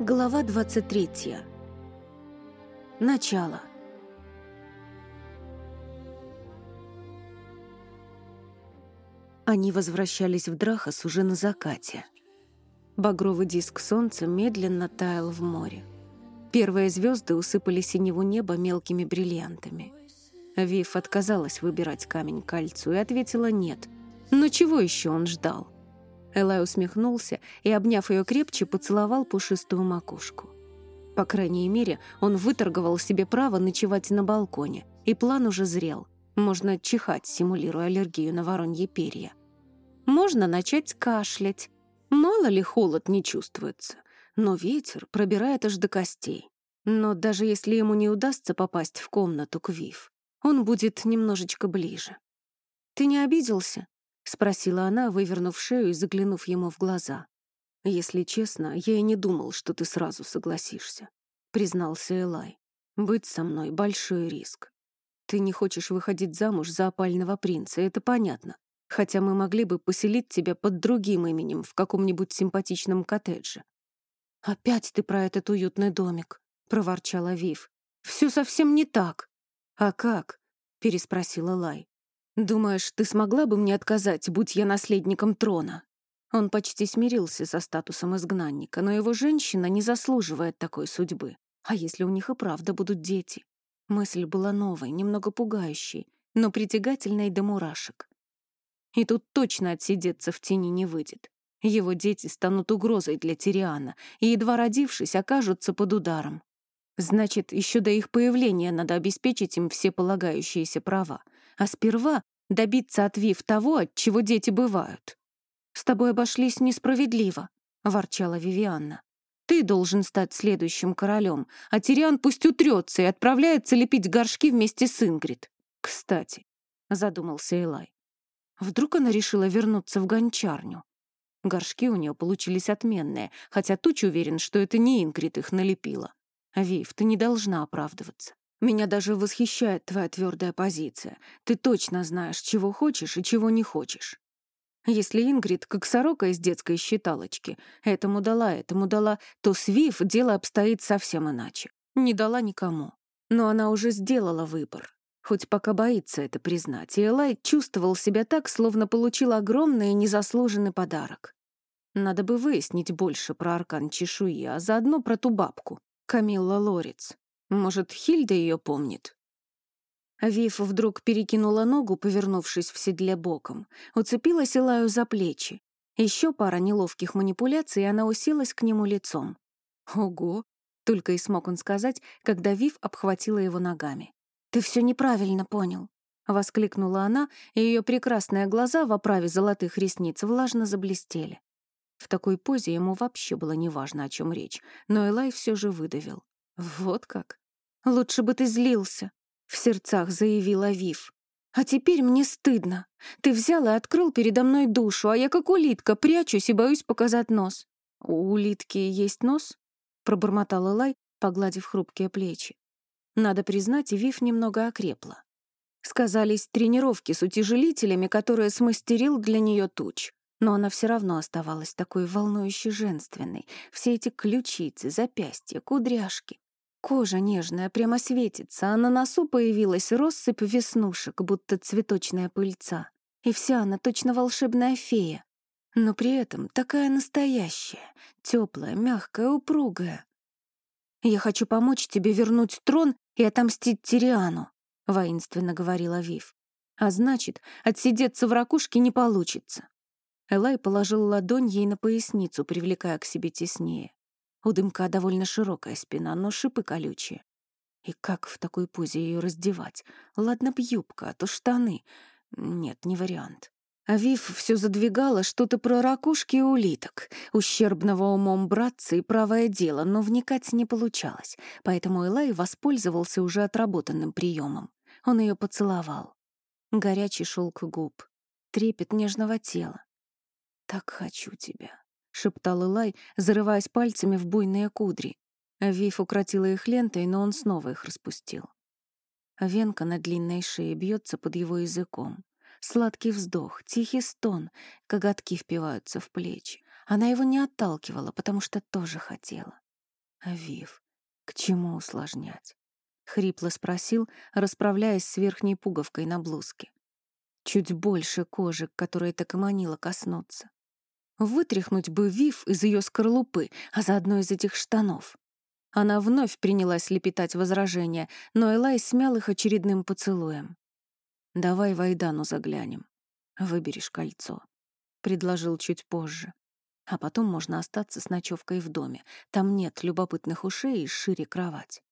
Глава 23. Начало. Они возвращались в Драхас уже на закате. Багровый диск солнца медленно таял в море. Первые звезды усыпали синего неба мелкими бриллиантами. Вив отказалась выбирать камень кольцу и ответила «нет». Но чего еще он ждал? Элай усмехнулся и, обняв ее крепче, поцеловал пушистую макушку. По крайней мере, он выторговал себе право ночевать на балконе, и план уже зрел. Можно чихать, симулируя аллергию на воронье перья. Можно начать кашлять. Мало ли холод не чувствуется, но ветер пробирает аж до костей. Но даже если ему не удастся попасть в комнату к Вив, он будет немножечко ближе. «Ты не обиделся?» — спросила она, вывернув шею и заглянув ему в глаза. «Если честно, я и не думал, что ты сразу согласишься», — признался Элай. «Быть со мной — большой риск. Ты не хочешь выходить замуж за опального принца, это понятно. Хотя мы могли бы поселить тебя под другим именем в каком-нибудь симпатичном коттедже». «Опять ты про этот уютный домик», — проворчала Вив. «Все совсем не так». «А как?» — переспросила Лай. «Думаешь, ты смогла бы мне отказать, будь я наследником трона?» Он почти смирился со статусом изгнанника, но его женщина не заслуживает такой судьбы. А если у них и правда будут дети? Мысль была новой, немного пугающей, но притягательной до мурашек. И тут точно отсидеться в тени не выйдет. Его дети станут угрозой для Тириана, и, едва родившись, окажутся под ударом. Значит, еще до их появления надо обеспечить им все полагающиеся права, а сперва добиться от Вив того, от чего дети бывают. «С тобой обошлись несправедливо», — ворчала Вивианна. «Ты должен стать следующим королем, а Тириан пусть утрется и отправляется лепить горшки вместе с Ингрид. Кстати», — задумался Элай, вдруг она решила вернуться в гончарню. Горшки у нее получились отменные, хотя Туч уверен, что это не Ингрид их налепила. Вив, ты не должна оправдываться. Меня даже восхищает твоя твердая позиция. Ты точно знаешь, чего хочешь и чего не хочешь. Если Ингрид, как сорока из детской считалочки, этому дала, этому дала, то с Вив дело обстоит совсем иначе. Не дала никому. Но она уже сделала выбор. Хоть пока боится это признать, и Элай чувствовал себя так, словно получил огромный и незаслуженный подарок. Надо бы выяснить больше про аркан чешуи, а заодно про ту бабку, Камилла Лорец. Может, Хильда ее помнит? Вив вдруг перекинула ногу, повернувшись в седле боком, уцепилась Илаю за плечи. Еще пара неловких манипуляций, и она уселась к нему лицом. «Ого!» — только и смог он сказать, когда Вив обхватила его ногами. «Ты все неправильно понял», — воскликнула она, и ее прекрасные глаза в оправе золотых ресниц влажно заблестели. В такой позе ему вообще было неважно, о чем речь, но Элай все же выдавил. «Вот как? Лучше бы ты злился», — в сердцах заявила Вив. «А теперь мне стыдно. Ты взял и открыл передо мной душу, а я как улитка прячусь и боюсь показать нос». «У улитки есть нос?» — пробормотал Элай, погладив хрупкие плечи. Надо признать, Вив немного окрепла. Сказались тренировки с утяжелителями, которые смастерил для нее туч. Но она все равно оставалась такой волнующей женственной. Все эти ключицы, запястья, кудряшки. Кожа нежная, прямо светится, а на носу появилась россыпь веснушек, будто цветочная пыльца. И вся она точно волшебная фея. Но при этом такая настоящая, теплая, мягкая, упругая. «Я хочу помочь тебе вернуть трон и отомстить Тириану», — воинственно говорила Вив. «А значит, отсидеться в ракушке не получится. Элай положил ладонь ей на поясницу, привлекая к себе теснее. У дымка довольно широкая спина, но шипы колючие. И как в такой позе ее раздевать? Ладно б юбка, а то штаны. Нет, не вариант. Авив все задвигала что-то про ракушки и улиток, ущербного умом братца и правое дело, но вникать не получалось, поэтому Элай воспользовался уже отработанным приемом. Он ее поцеловал. Горячий шелк губ, трепет нежного тела, «Так хочу тебя», — шептал Илай, зарываясь пальцами в буйные кудри. Вив укротила их лентой, но он снова их распустил. Венка на длинной шее бьется под его языком. Сладкий вздох, тихий стон, коготки впиваются в плечи. Она его не отталкивала, потому что тоже хотела. Авив, к чему усложнять? Хрипло спросил, расправляясь с верхней пуговкой на блузке. Чуть больше кожи, которой так и манило коснуться. Вытряхнуть бы Вив из ее скорлупы, а заодно из этих штанов. Она вновь принялась лепетать возражения, но Элай смял их очередным поцелуем. «Давай Вайдану заглянем. Выберешь кольцо», — предложил чуть позже. А потом можно остаться с ночевкой в доме. Там нет любопытных ушей и шире кровать.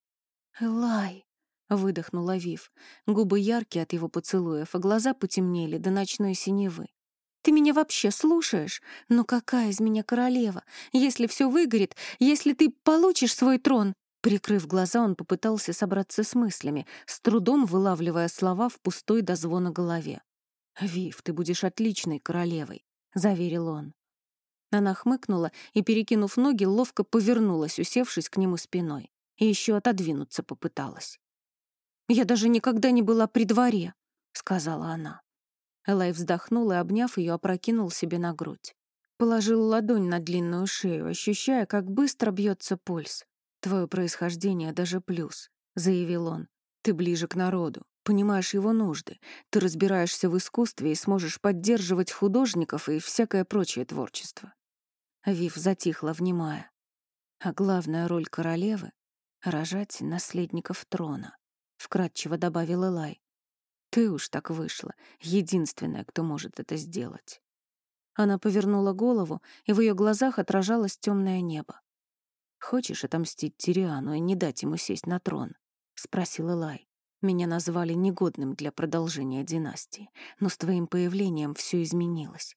«Элай!» — выдохнула Вив. Губы яркие от его поцелуев, а глаза потемнели до ночной синевы. «Ты меня вообще слушаешь? Ну какая из меня королева? Если все выгорит, если ты получишь свой трон...» Прикрыв глаза, он попытался собраться с мыслями, с трудом вылавливая слова в пустой до звона голове. «Вив, ты будешь отличной королевой», — заверил он. Она хмыкнула и, перекинув ноги, ловко повернулась, усевшись к нему спиной и еще отодвинуться попыталась. «Я даже никогда не была при дворе», — сказала она. Элай вздохнул и, обняв ее, опрокинул себе на грудь. Положил ладонь на длинную шею, ощущая, как быстро бьется пульс. «Твое происхождение даже плюс», — заявил он. «Ты ближе к народу, понимаешь его нужды, ты разбираешься в искусстве и сможешь поддерживать художников и всякое прочее творчество». Вив затихла, внимая. А главная роль королевы рожать наследников трона», — вкратчиво добавил Элай. «Ты уж так вышла, единственная, кто может это сделать». Она повернула голову, и в ее глазах отражалось темное небо. «Хочешь отомстить Тириану и не дать ему сесть на трон?» — спросил Элай. «Меня назвали негодным для продолжения династии, но с твоим появлением все изменилось.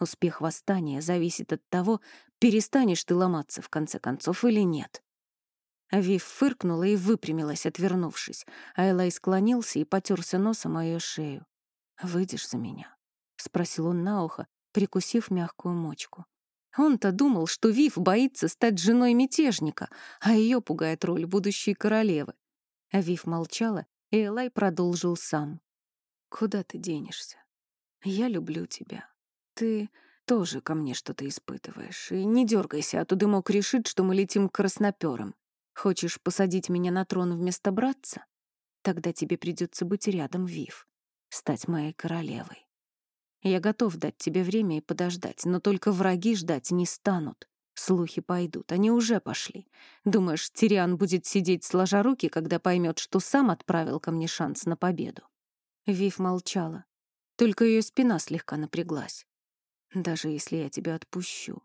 Успех восстания зависит от того, перестанешь ты ломаться в конце концов или нет. Вив фыркнула и выпрямилась, отвернувшись, а Элай склонился и потерся носом о ее шею. «Выйдешь за меня?» — спросил он на ухо, прикусив мягкую мочку. Он-то думал, что Вив боится стать женой мятежника, а ее пугает роль будущей королевы. Вив молчала, и Элай продолжил сам. «Куда ты денешься? Я люблю тебя. Ты тоже ко мне что-то испытываешь. И не дергайся, а то дымок решит, что мы летим к красноперам. Хочешь посадить меня на трон вместо братца? Тогда тебе придется быть рядом, Вив, стать моей королевой. Я готов дать тебе время и подождать, но только враги ждать не станут. Слухи пойдут, они уже пошли. Думаешь, Тириан будет сидеть сложа руки, когда поймет, что сам отправил ко мне шанс на победу? Вив молчала. Только ее спина слегка напряглась. Даже если я тебя отпущу.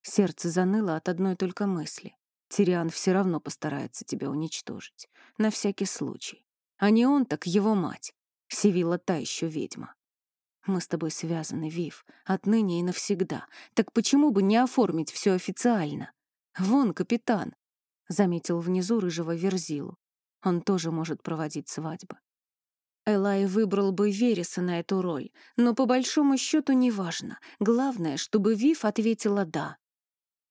Сердце заныло от одной только мысли. Тириан все равно постарается тебя уничтожить. На всякий случай. А не он, так его мать. Сивила та еще ведьма. Мы с тобой связаны, Вив, отныне и навсегда. Так почему бы не оформить все официально? Вон капитан, — заметил внизу рыжего Верзилу. Он тоже может проводить свадьбы. Элай выбрал бы Вереса на эту роль, но по большому счету неважно. Главное, чтобы Вив ответила «да».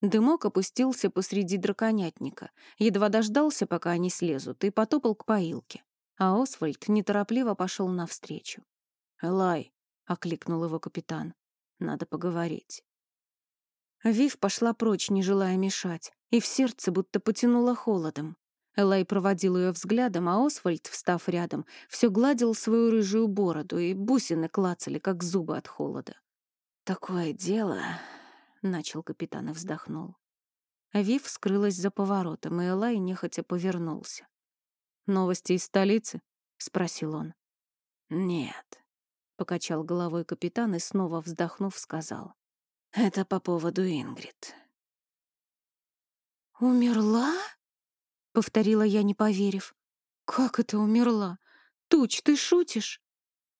Дымок опустился посреди драконятника, едва дождался, пока они слезут, и потопал к поилке. А Освальд неторопливо пошел навстречу. «Элай», — окликнул его капитан, — «надо поговорить». Вив пошла прочь, не желая мешать, и в сердце будто потянуло холодом. Элай проводил ее взглядом, а Освальд, встав рядом, все гладил свою рыжую бороду, и бусины клацали, как зубы от холода. «Такое дело», — начал капитан и вздохнул. Вив скрылась за поворотом, и Элай нехотя повернулся. «Новости из столицы?» — спросил он. «Нет», — покачал головой капитан и, снова вздохнув, сказал. «Это по поводу Ингрид». «Умерла?» — повторила я, не поверив. «Как это умерла? Туч, ты шутишь?»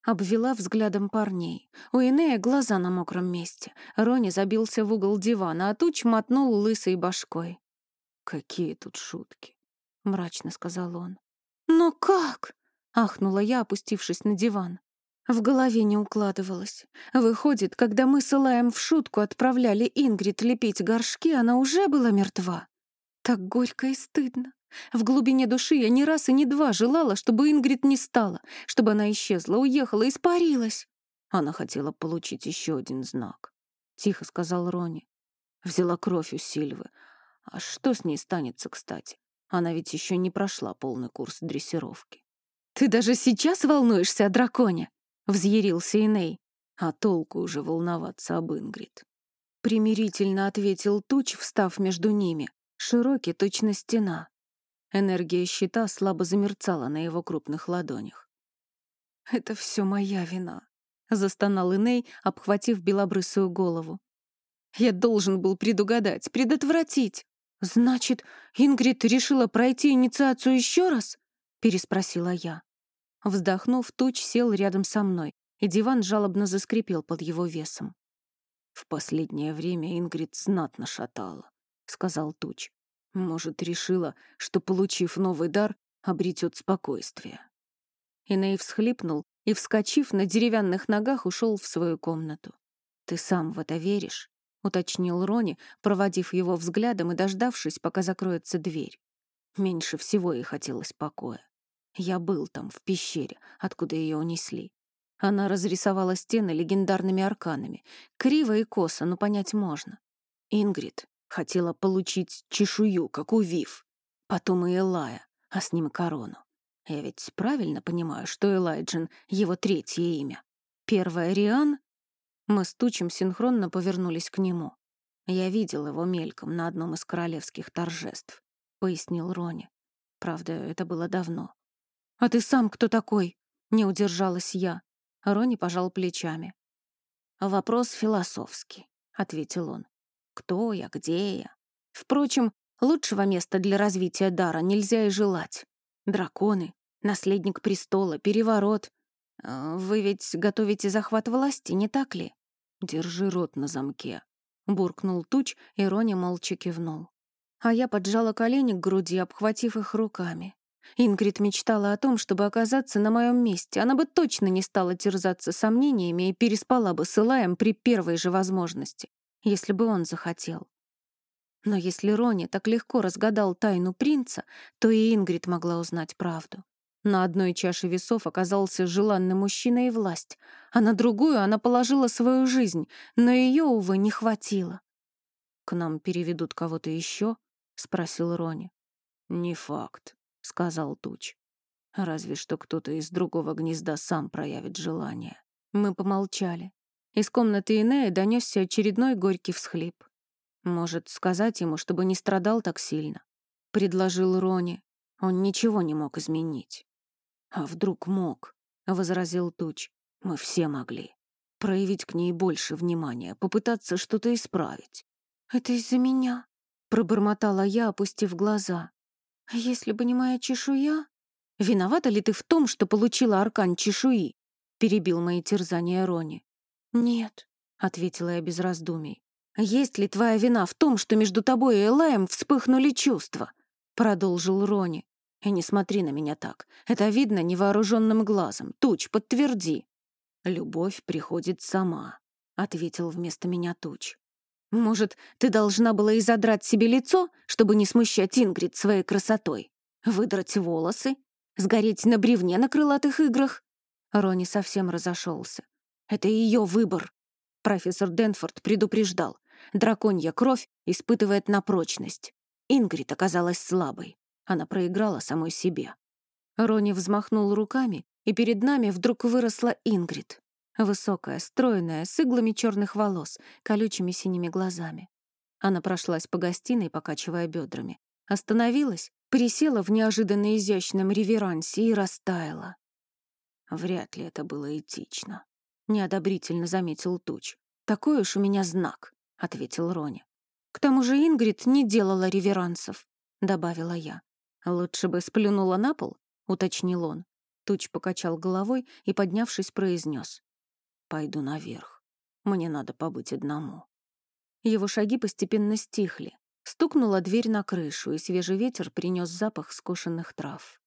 Обвела взглядом парней. У Инея глаза на мокром месте. Рони забился в угол дивана, а Туч мотнул лысой башкой. «Какие тут шутки!» — мрачно сказал он. «Но как?» — ахнула я, опустившись на диван. В голове не укладывалось. Выходит, когда мы с Илаем в шутку отправляли Ингрид лепить горшки, она уже была мертва. Так горько и стыдно. В глубине души я ни раз и ни два желала, чтобы Ингрид не стала, чтобы она исчезла, уехала, испарилась. Она хотела получить еще один знак. Тихо сказал Рони. Взяла кровь у Сильвы, А что с ней станется, кстати? Она ведь еще не прошла полный курс дрессировки. «Ты даже сейчас волнуешься о драконе?» — взъярился Иней. А толку уже волноваться об Ингрид. Примирительно ответил Туч, встав между ними. Широкий, точно стена. Энергия щита слабо замерцала на его крупных ладонях. «Это все моя вина», — застонал Иней, обхватив белобрысую голову. «Я должен был предугадать, предотвратить. Значит, Ингрид решила пройти инициацию еще раз?» — переспросила я. Вздохнув, Туч сел рядом со мной, и диван жалобно заскрипел под его весом. «В последнее время Ингрид знатно шатала», — сказал Туч. «Может, решила, что, получив новый дар, обретет спокойствие». Иней всхлипнул и, вскочив на деревянных ногах, ушел в свою комнату. «Ты сам в это веришь?» — уточнил Рони, проводив его взглядом и дождавшись, пока закроется дверь. Меньше всего ей хотелось покоя. Я был там, в пещере, откуда ее унесли. Она разрисовала стены легендарными арканами. Криво и косо, но понять можно. Ингрид хотела получить чешую, как у Вив. Потом и Элая, а с ним корону. Я ведь правильно понимаю, что Элайджин — его третье имя. Первое — Риан? Мы с Тучем синхронно повернулись к нему. Я видел его мельком на одном из королевских торжеств, — пояснил Рони. Правда, это было давно. «А ты сам кто такой?» — не удержалась я. Рони пожал плечами. «Вопрос философский», — ответил он. «Кто я, где я? Впрочем, лучшего места для развития дара нельзя и желать. Драконы, наследник престола, переворот. Э, вы ведь готовите захват власти, не так ли? Держи рот на замке», — буркнул Туч, и Рони молча кивнул. А я поджала колени к груди, обхватив их руками. Ингрид мечтала о том, чтобы оказаться на моем месте. Она бы точно не стала терзаться сомнениями и переспала бы с Илаем при первой же возможности, если бы он захотел. Но если Рони так легко разгадал тайну принца, то и Ингрид могла узнать правду. На одной чаше весов оказался желанный мужчина и власть, а на другую она положила свою жизнь, но ее, увы, не хватило. «К нам переведут кого-то еще?» — спросил Рони. «Не факт», — сказал Туч. «Разве что кто-то из другого гнезда сам проявит желание». Мы помолчали. Из комнаты Инея донесся очередной горький всхлип. «Может, сказать ему, чтобы не страдал так сильно?» — предложил Рони. Он ничего не мог изменить. «А вдруг мог?» — возразил Туч. «Мы все могли. Проявить к ней больше внимания, попытаться что-то исправить». «Это из-за меня?» — пробормотала я, опустив глаза. А если бы не моя чешуя? Виновата ли ты в том, что получила аркан чешуи? Перебил мои терзания Рони. Нет, ответила я без раздумий. Есть ли твоя вина в том, что между тобой и Элаем вспыхнули чувства? Продолжил Рони. И не смотри на меня так. Это видно невооруженным глазом. Туч, подтверди. Любовь приходит сама, ответил вместо меня Туч. Может, ты должна была и задрать себе лицо, чтобы не смущать Ингрид своей красотой? Выдрать волосы? Сгореть на бревне на крылатых играх?» Рони совсем разошелся. «Это ее выбор». Профессор Денфорд предупреждал. Драконья кровь испытывает на прочность. Ингрид оказалась слабой. Она проиграла самой себе. Рони взмахнул руками, и перед нами вдруг выросла Ингрид. Высокая, стройная, с иглами черных волос, колючими синими глазами. Она прошлась по гостиной, покачивая бедрами. Остановилась, присела в неожиданно изящном реверансе и растаяла. Вряд ли это было этично. Неодобрительно заметил Туч. «Такой уж у меня знак», — ответил Рони. «К тому же Ингрид не делала реверансов», — добавила я. «Лучше бы сплюнула на пол», — уточнил он. Туч покачал головой и, поднявшись, произнес. Пойду наверх. Мне надо побыть одному. Его шаги постепенно стихли. Стукнула дверь на крышу, и свежий ветер принес запах скошенных трав.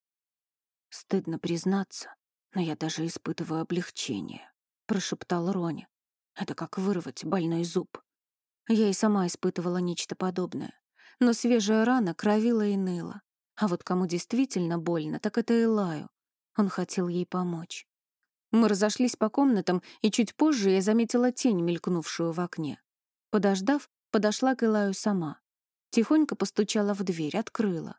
«Стыдно признаться, но я даже испытываю облегчение», — прошептал Рони. «Это как вырвать больной зуб». Я и сама испытывала нечто подобное. Но свежая рана кровила и ныла. А вот кому действительно больно, так это Элаю. Он хотел ей помочь. Мы разошлись по комнатам, и чуть позже я заметила тень, мелькнувшую в окне. Подождав, подошла к Илаю сама. Тихонько постучала в дверь, открыла.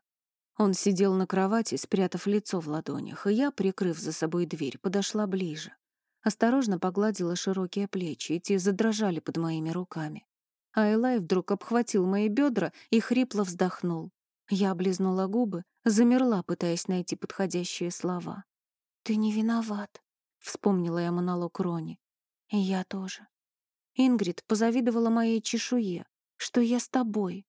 Он сидел на кровати, спрятав лицо в ладонях, и я, прикрыв за собой дверь, подошла ближе. Осторожно погладила широкие плечи, и те задрожали под моими руками. А Элай вдруг обхватил мои бедра и хрипло вздохнул. Я облизнула губы, замерла, пытаясь найти подходящие слова. «Ты не виноват», — вспомнила я монолог Рони. «И я тоже». Ингрид позавидовала моей чешуе, что я с тобой.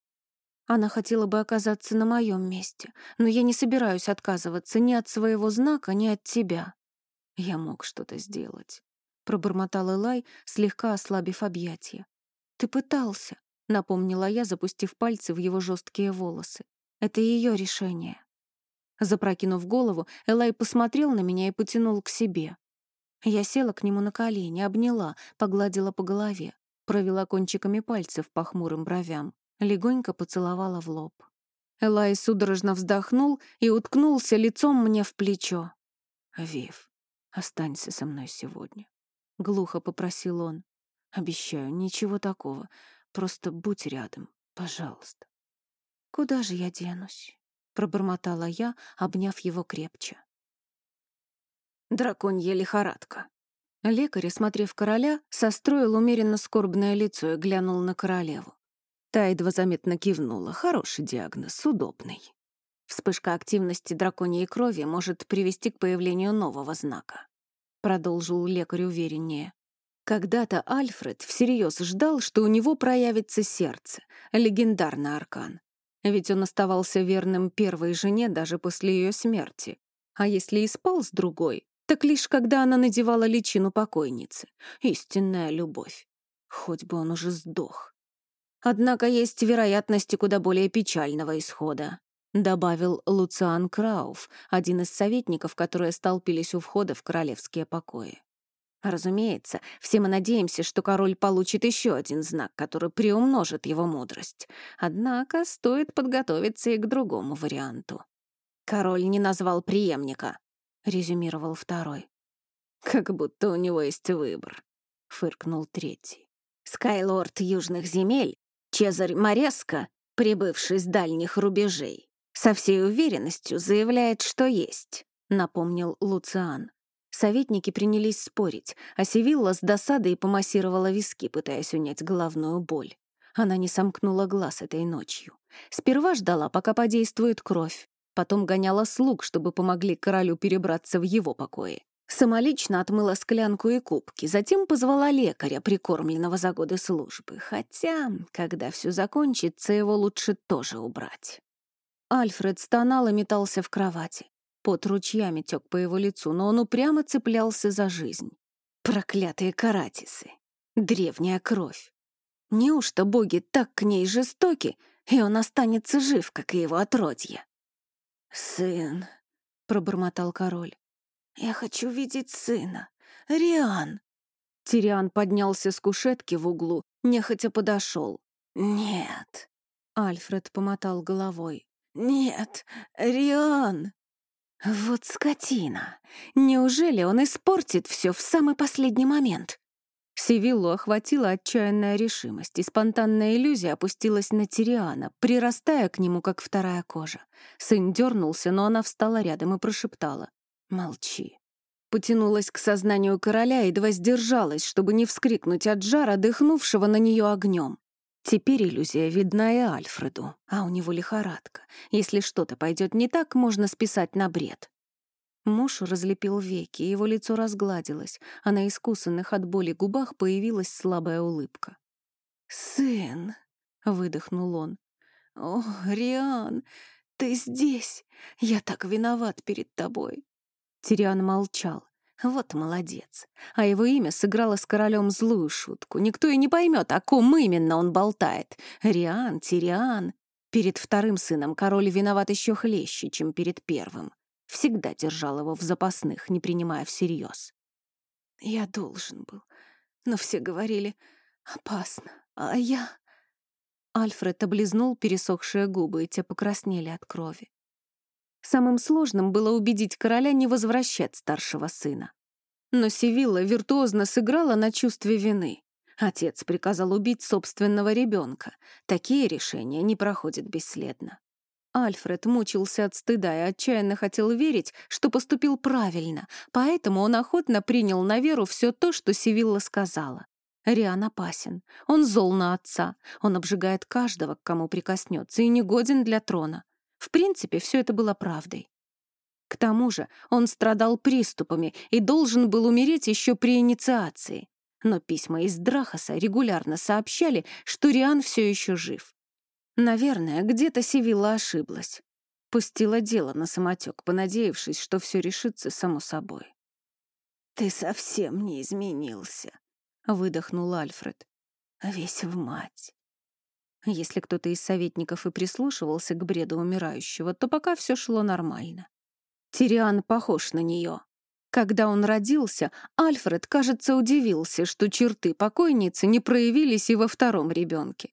Она хотела бы оказаться на моем месте, но я не собираюсь отказываться ни от своего знака, ни от тебя. Я мог что-то сделать. Пробормотал Элай, слегка ослабив объятия. Ты пытался, напомнила я, запустив пальцы в его жесткие волосы. Это ее решение. Запрокинув голову, Элай посмотрел на меня и потянул к себе. Я села к нему на колени, обняла, погладила по голове, провела кончиками пальцев по хмурым бровям, легонько поцеловала в лоб. Элай судорожно вздохнул и уткнулся лицом мне в плечо. «Вив, останься со мной сегодня», — глухо попросил он. «Обещаю, ничего такого, просто будь рядом, пожалуйста». «Куда же я денусь?» — пробормотала я, обняв его крепче. Драконья лихорадка. Лекарь, осмотрев короля, состроил умеренно скорбное лицо и глянул на королеву. Та едва заметно кивнула. Хороший диагноз, удобный. Вспышка активности драконьей крови может привести к появлению нового знака. Продолжил лекарь увереннее. Когда-то Альфред всерьез ждал, что у него проявится сердце, легендарный аркан. Ведь он оставался верным первой жене даже после ее смерти. А если и спал с другой, так лишь когда она надевала личину покойницы. Истинная любовь. Хоть бы он уже сдох. Однако есть вероятности куда более печального исхода, добавил Луциан Крауф, один из советников, которые столпились у входа в королевские покои. Разумеется, все мы надеемся, что король получит еще один знак, который приумножит его мудрость. Однако стоит подготовиться и к другому варианту. «Король не назвал преемника», — резюмировал второй. «Как будто у него есть выбор», — фыркнул третий. «Скайлорд Южных земель, Чезарь Мореско, прибывший с дальних рубежей, со всей уверенностью заявляет, что есть», — напомнил Луциан. Советники принялись спорить, а Севилла с досадой помассировала виски, пытаясь унять головную боль. Она не сомкнула глаз этой ночью. Сперва ждала, пока подействует кровь, потом гоняла слуг, чтобы помогли королю перебраться в его покои. Самолично отмыла склянку и кубки, затем позвала лекаря, прикормленного за годы службы. Хотя, когда все закончится, его лучше тоже убрать. Альфред стонал и метался в кровати. Пот ручьями тек по его лицу, но он упрямо цеплялся за жизнь. Проклятые каратисы. Древняя кровь. Неужто боги так к ней жестоки, и он останется жив, как и его отродье? «Сын», — пробормотал король, — «я хочу видеть сына. Риан». Тириан поднялся с кушетки в углу, нехотя подошел. «Нет», — Альфред помотал головой. «Нет, Риан!» Вот скотина! Неужели он испортит все в самый последний момент? Сивиллу охватила отчаянная решимость, и спонтанная иллюзия опустилась на Тириана, прирастая к нему, как вторая кожа. Сын дернулся, но она встала рядом и прошептала. «Молчи». Потянулась к сознанию короля, едва сдержалась, чтобы не вскрикнуть от жара, дыхнувшего на нее огнем. Теперь иллюзия видна и Альфреду, а у него лихорадка. Если что-то пойдет не так, можно списать на бред. Муж разлепил веки, его лицо разгладилось, а на искусанных от боли губах появилась слабая улыбка. «Сын!» — выдохнул он. «О, Риан, ты здесь! Я так виноват перед тобой!» Тириан молчал, вот молодец. А его имя сыграло с королем злую шутку. Никто и не поймет, о ком именно он болтает. Риан, Тириан. Перед вторым сыном король виноват еще хлеще, чем перед первым. Всегда держал его в запасных, не принимая всерьез. Я должен был. Но все говорили «опасно», а я... Альфред облизнул пересохшие губы, и те покраснели от крови. Самым сложным было убедить короля не возвращать старшего сына. Но Севилла виртуозно сыграла на чувстве вины. Отец приказал убить собственного ребенка. Такие решения не проходят бесследно. Альфред мучился от стыда и отчаянно хотел верить, что поступил правильно, поэтому он охотно принял на веру все то, что Сивилла сказала. Риан опасен, он зол на отца, он обжигает каждого, к кому прикоснется, и негоден для трона. В принципе, все это было правдой. К тому же он страдал приступами и должен был умереть еще при инициации. Но письма из Драхаса регулярно сообщали, что Риан все еще жив. Наверное, где-то Сивилла ошиблась. Пустила дело на самотек, понадеявшись, что все решится само собой. «Ты совсем не изменился», — выдохнул Альфред. «Весь в мать». Если кто-то из советников и прислушивался к бреду умирающего, то пока все шло нормально. Тириан похож на нее. Когда он родился, Альфред, кажется, удивился, что черты покойницы не проявились и во втором ребенке.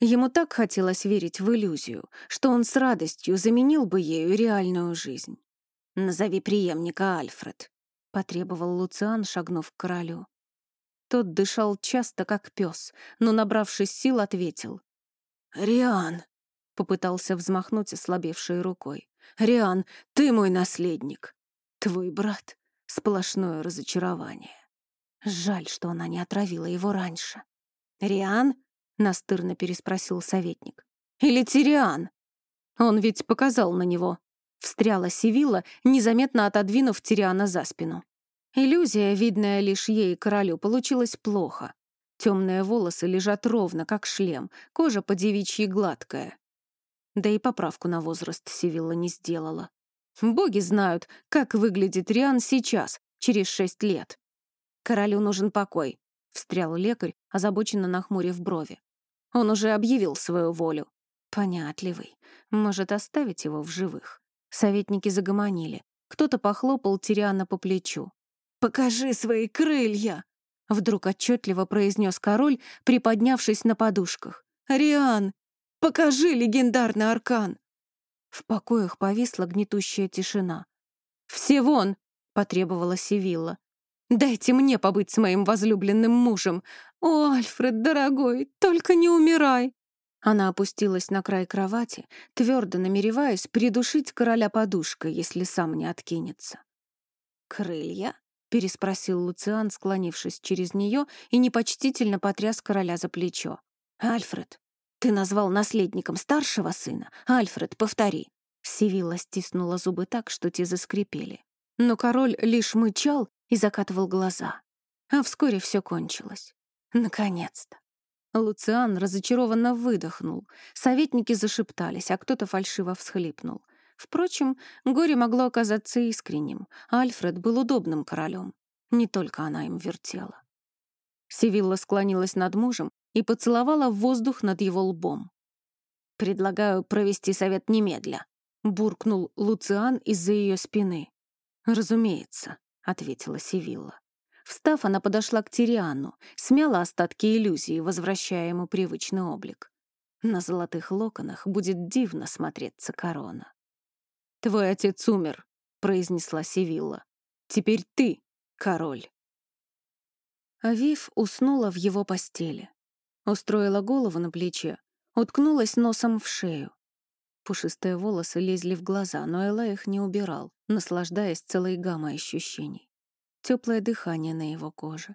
Ему так хотелось верить в иллюзию, что он с радостью заменил бы ею реальную жизнь. «Назови преемника, Альфред», — потребовал Луциан, шагнув к королю. Тот дышал часто, как пес, но, набравшись сил, ответил. «Риан», — попытался взмахнуть ослабевшей рукой. «Риан, ты мой наследник. Твой брат — сплошное разочарование. Жаль, что она не отравила его раньше. Риан, — настырно переспросил советник. «Или Тириан?» «Он ведь показал на него». Встряла Сивила, незаметно отодвинув Тириана за спину. Иллюзия, видная лишь ей, королю, получилась плохо. Темные волосы лежат ровно, как шлем, кожа по девичьи гладкая. Да и поправку на возраст Сивилла не сделала. Боги знают, как выглядит Риан сейчас, через шесть лет. Королю нужен покой. — встрял лекарь, озабоченно нахмурив брови. «Он уже объявил свою волю. Понятливый. Может, оставить его в живых?» Советники загомонили. Кто-то похлопал Тириана по плечу. «Покажи свои крылья!» Вдруг отчетливо произнес король, приподнявшись на подушках. «Риан, покажи легендарный аркан!» В покоях повисла гнетущая тишина. «Все вон!» — потребовала Сивилла. Дайте мне побыть с моим возлюбленным мужем. О, Альфред, дорогой, только не умирай!» Она опустилась на край кровати, твердо намереваясь придушить короля подушкой, если сам не откинется. «Крылья?» — переспросил Луциан, склонившись через нее и непочтительно потряс короля за плечо. «Альфред, ты назвал наследником старшего сына? Альфред, повтори!» Сивилла стиснула зубы так, что те заскрипели. Но король лишь мычал и закатывал глаза. А вскоре все кончилось. Наконец-то. Луциан разочарованно выдохнул. Советники зашептались, а кто-то фальшиво всхлипнул. Впрочем, горе могло оказаться искренним. Альфред был удобным королем. Не только она им вертела. Сивилла склонилась над мужем и поцеловала воздух над его лбом. «Предлагаю провести совет немедля», — буркнул Луциан из-за ее спины. «Разумеется», — ответила Сивилла. Встав, она подошла к Тириану, смяла остатки иллюзии, возвращая ему привычный облик. На золотых локонах будет дивно смотреться корона. «Твой отец умер», — произнесла Сивилла. «Теперь ты король». Авив уснула в его постели. Устроила голову на плече, уткнулась носом в шею. Пушистые волосы лезли в глаза, но Элла их не убирал, наслаждаясь целой гаммой ощущений. Теплое дыхание на его коже,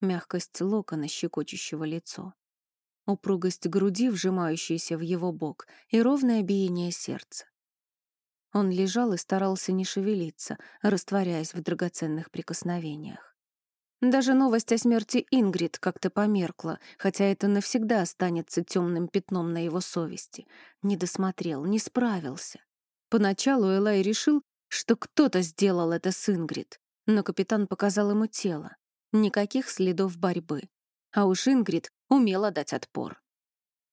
мягкость локона, щекочущего лицо, упругость груди, вжимающейся в его бок, и ровное биение сердца. Он лежал и старался не шевелиться, растворяясь в драгоценных прикосновениях. Даже новость о смерти Ингрид как-то померкла, хотя это навсегда останется темным пятном на его совести. Не досмотрел, не справился. Поначалу Элай решил, что кто-то сделал это с Ингрид, но капитан показал ему тело. Никаких следов борьбы. А уж Ингрид умела дать отпор.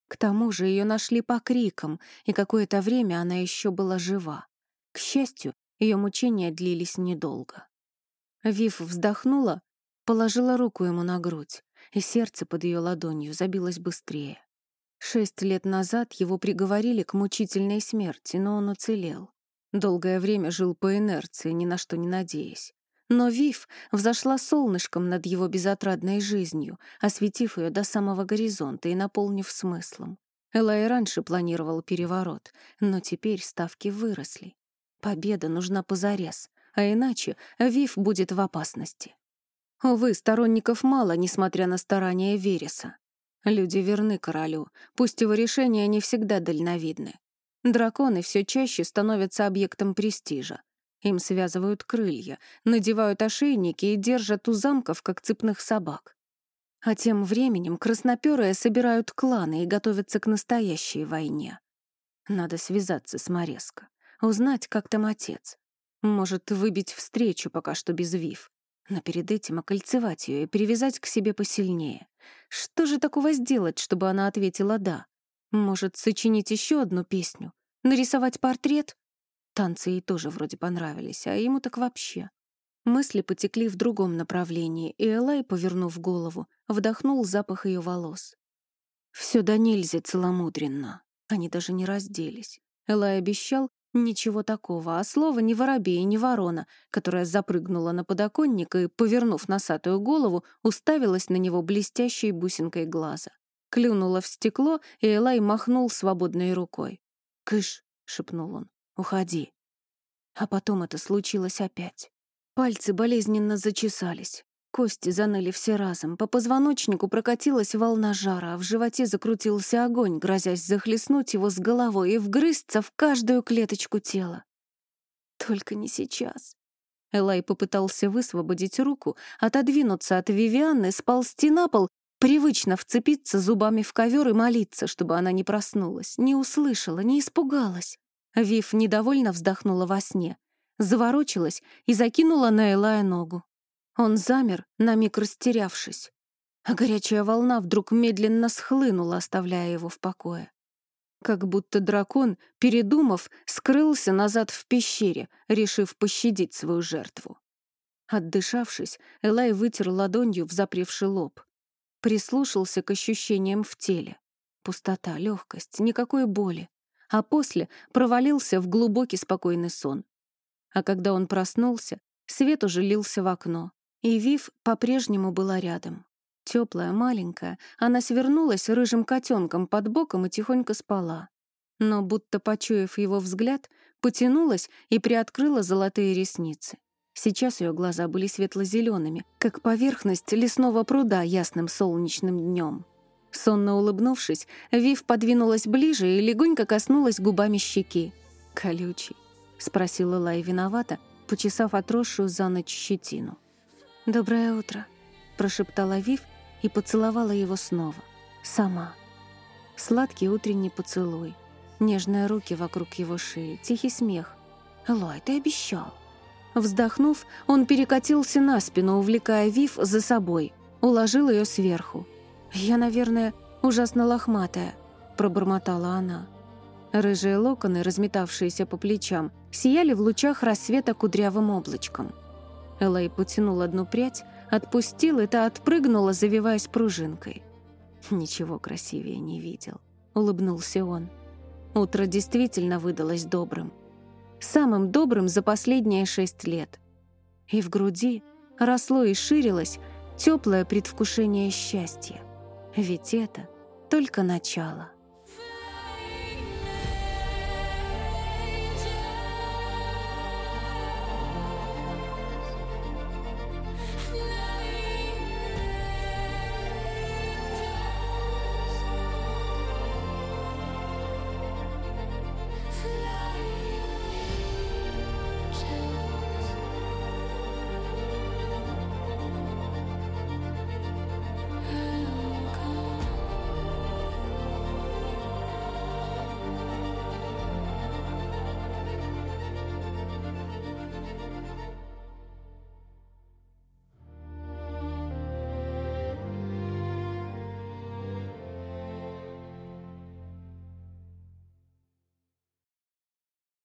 К тому же ее нашли по крикам, и какое-то время она еще была жива. К счастью, ее мучения длились недолго. Вив вздохнула Положила руку ему на грудь, и сердце под ее ладонью забилось быстрее. Шесть лет назад его приговорили к мучительной смерти, но он уцелел. Долгое время жил по инерции, ни на что не надеясь. Но Вив взошла солнышком над его безотрадной жизнью, осветив ее до самого горизонта и наполнив смыслом. Элай раньше планировал переворот, но теперь ставки выросли. Победа нужна позарез, а иначе Вив будет в опасности. Увы, сторонников мало, несмотря на старания Вереса. Люди верны королю, пусть его решения не всегда дальновидны. Драконы все чаще становятся объектом престижа. Им связывают крылья, надевают ошейники и держат у замков, как цепных собак. А тем временем краснопёрые собирают кланы и готовятся к настоящей войне. Надо связаться с Мореско, узнать, как там отец. Может, выбить встречу пока что без Вив, но перед этим окольцевать ее и привязать к себе посильнее. Что же такого сделать, чтобы она ответила «да»? Может, сочинить еще одну песню? Нарисовать портрет? Танцы ей тоже вроде понравились, а ему так вообще. Мысли потекли в другом направлении, и Элай, повернув голову, вдохнул запах ее волос. Все до нельзя целомудренно. Они даже не разделись. Элай обещал ничего такого, а слово не воробей не ворона, которая запрыгнула на подоконник и, повернув носатую голову, уставилась на него блестящей бусинкой глаза. Клюнула в стекло, и Элай махнул свободной рукой. «Кыш!» — шепнул он. Уходи». А потом это случилось опять. Пальцы болезненно зачесались. Кости заныли все разом, по позвоночнику прокатилась волна жара, а в животе закрутился огонь, грозясь захлестнуть его с головой и вгрызться в каждую клеточку тела. Только не сейчас. Элай попытался высвободить руку, отодвинуться от Вивианны, сползти на пол, привычно вцепиться зубами в ковер и молиться, чтобы она не проснулась, не услышала, не испугалась. Вив недовольно вздохнула во сне, заворочилась и закинула на Элая ногу. Он замер, на миг растерявшись, а горячая волна вдруг медленно схлынула, оставляя его в покое. Как будто дракон, передумав, скрылся назад в пещере, решив пощадить свою жертву. Отдышавшись, Элай вытер ладонью в запревший лоб. Прислушался к ощущениям в теле. Пустота, легкость, никакой боли а после провалился в глубокий спокойный сон. А когда он проснулся, свет уже лился в окно, и Вив по-прежнему была рядом. Теплая, маленькая, она свернулась рыжим котенком под боком и тихонько спала. Но, будто почуяв его взгляд, потянулась и приоткрыла золотые ресницы. Сейчас ее глаза были светло-зелеными, как поверхность лесного пруда ясным солнечным днем. Сонно улыбнувшись, Вив подвинулась ближе и легонько коснулась губами щеки. «Колючий?» — спросила Лай виновата, почесав отросшую за ночь щетину. «Доброе утро», — прошептала Вив и поцеловала его снова. Сама. Сладкий утренний поцелуй, нежные руки вокруг его шеи, тихий смех. «Лай, ты обещал». Вздохнув, он перекатился на спину, увлекая Вив за собой, уложил ее сверху. «Я, наверное, ужасно лохматая», — пробормотала она. Рыжие локоны, разметавшиеся по плечам, сияли в лучах рассвета кудрявым облачком. Элай потянул одну прядь, отпустил, и отпрыгнула, завиваясь пружинкой. «Ничего красивее не видел», — улыбнулся он. Утро действительно выдалось добрым. Самым добрым за последние шесть лет. И в груди росло и ширилось теплое предвкушение счастья. Ведь это только начало.